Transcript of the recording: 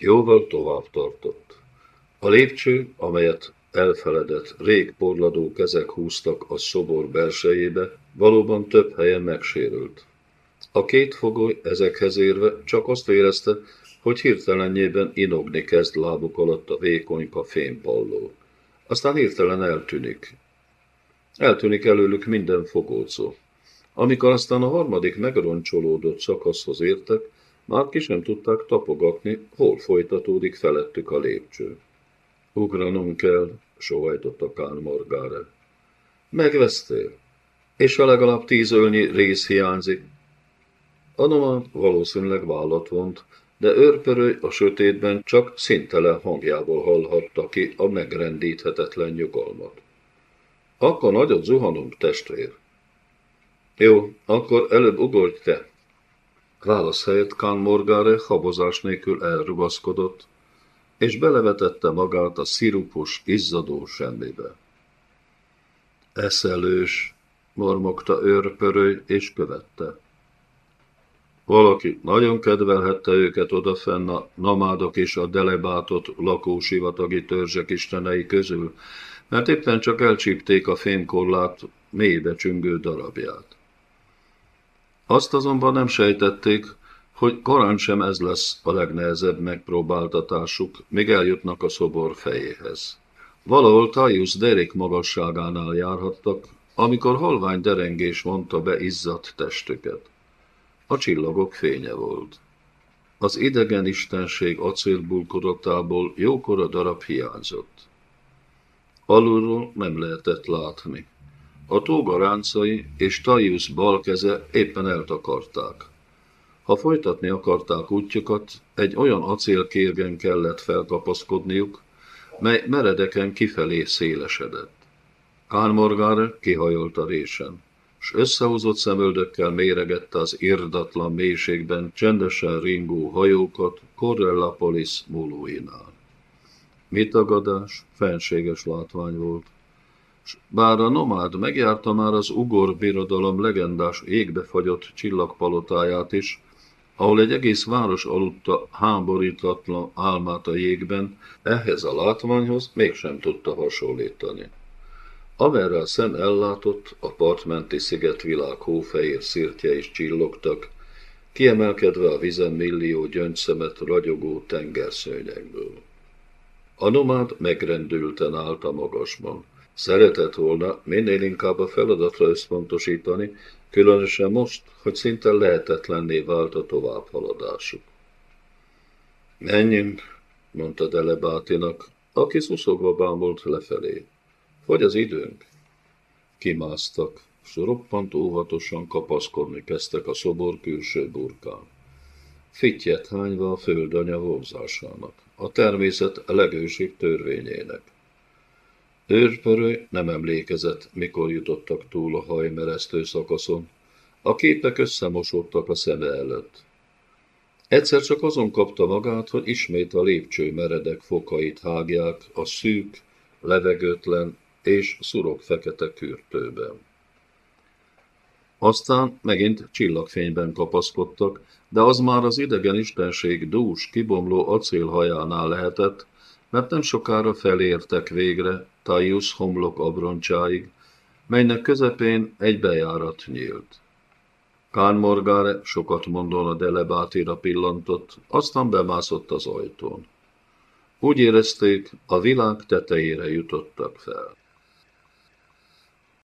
Jóval tovább tartott. A lépcső, amelyet elfeledett, rég porladó kezek húztak a szobor belsejébe, valóban több helyen megsérült. A két fogoly ezekhez érve csak azt érezte, hogy hirtelenjében inogni kezd lábuk alatt a vékonyka fémpalló. Aztán hirtelen eltűnik. Eltűnik előlük minden fogócó. Amikor aztán a harmadik megroncsolódott szakaszhoz értek, már ki sem tudták tapogatni, hol folytatódik felettük a lépcső. Ugranom kell, sóhajtotta Kán Morgáre. Megvesztél, és ha legalább tíz ölnyi rész hiányzik. Anoman valószínűleg vállat vont, de őrpörő a sötétben csak szintelen hangjából hallhatta ki a megrendíthetetlen nyugalmat. Akkor nagyot zuhanunk, testvér. Jó, akkor előbb ugorj te. Válasz helyett Kán Morgáre habozás nélkül elrugaszkodott, és belevetette magát a szirupos, izzadó semmibe. Eszelős, mormogta őrpörő, és követte. Valaki nagyon kedvelhette őket odafenn a namádok és a delebátott lakósivatagi törzsek istenei közül, mert éppen csak elcsípték a fémkorlát mélybe csüngő darabját. Azt azonban nem sejtették, hogy korán sem ez lesz a legnehezebb megpróbáltatásuk, míg eljutnak a szobor fejéhez. Valahol Tajus derék magasságánál járhattak, amikor halvány derengés vonta be izzadt testüket. A csillagok fénye volt. Az idegen istenség acélbulkodatából jókora darab hiányzott. Alulról nem lehetett látni. A tóga ráncai és Tajus bal keze éppen eltakarták. Ha folytatni akarták útjukat, egy olyan acélkérgen kellett felkapaszkodniuk, mely meredeken kifelé szélesedett. Kánmorgár kihajolt a résen, s összehúzott szemöldökkel méregette az irdatlan mélységben csendesen ringó hajókat Correllapolis múlóinál. Mitagadás, fenséges látvány volt. S bár a nomád megjárta már az ugor birodalom legendás égbefagyott csillagpalotáját is, ahol egy egész város aludta háborítatlan álmát a jégben, ehhez a látványhoz mégsem tudta hasonlítani. Amerre a szem ellátott, a partmenti szigetvilág hófehér szirtje is csillogtak, kiemelkedve a vizen millió gyöngyszemet ragyogó tengerszőnyekből. A nomád megrendülten állt a magasban. Szeretett volna minél inkább a feladatra összpontosítani, különösen most, hogy szinte lehetetlenné vált a továbbhaladásuk. Menjünk, mondta Delebátinak, aki szuszogva bámult lefelé. Hogy az időnk? Kimásztak, s roppant óvatosan kapaszkodni kezdtek a szobor külső burkán. Fittyet hányva a földanya vonzásának, a természet legősibb törvényének. Őrpörő nem emlékezett, mikor jutottak túl a hajmeresztő szakaszon. A képek összemosódtak a szeme előtt. Egyszer csak azon kapta magát, hogy ismét a lépcső meredek fokait hágják a szűk, levegőtlen és szurok fekete kürtőben. Aztán megint csillagfényben kapaszkodtak, de az már az idegen istenség dús, kibomló acélhajánál lehetett, mert nem sokára felértek végre Taius homlok abroncsáig, melynek közepén egy bejárat nyílt. Kán Morgáre sokat mondon a delebátira pillantott, aztán bemászott az ajtón. Úgy érezték, a világ tetejére jutottak fel.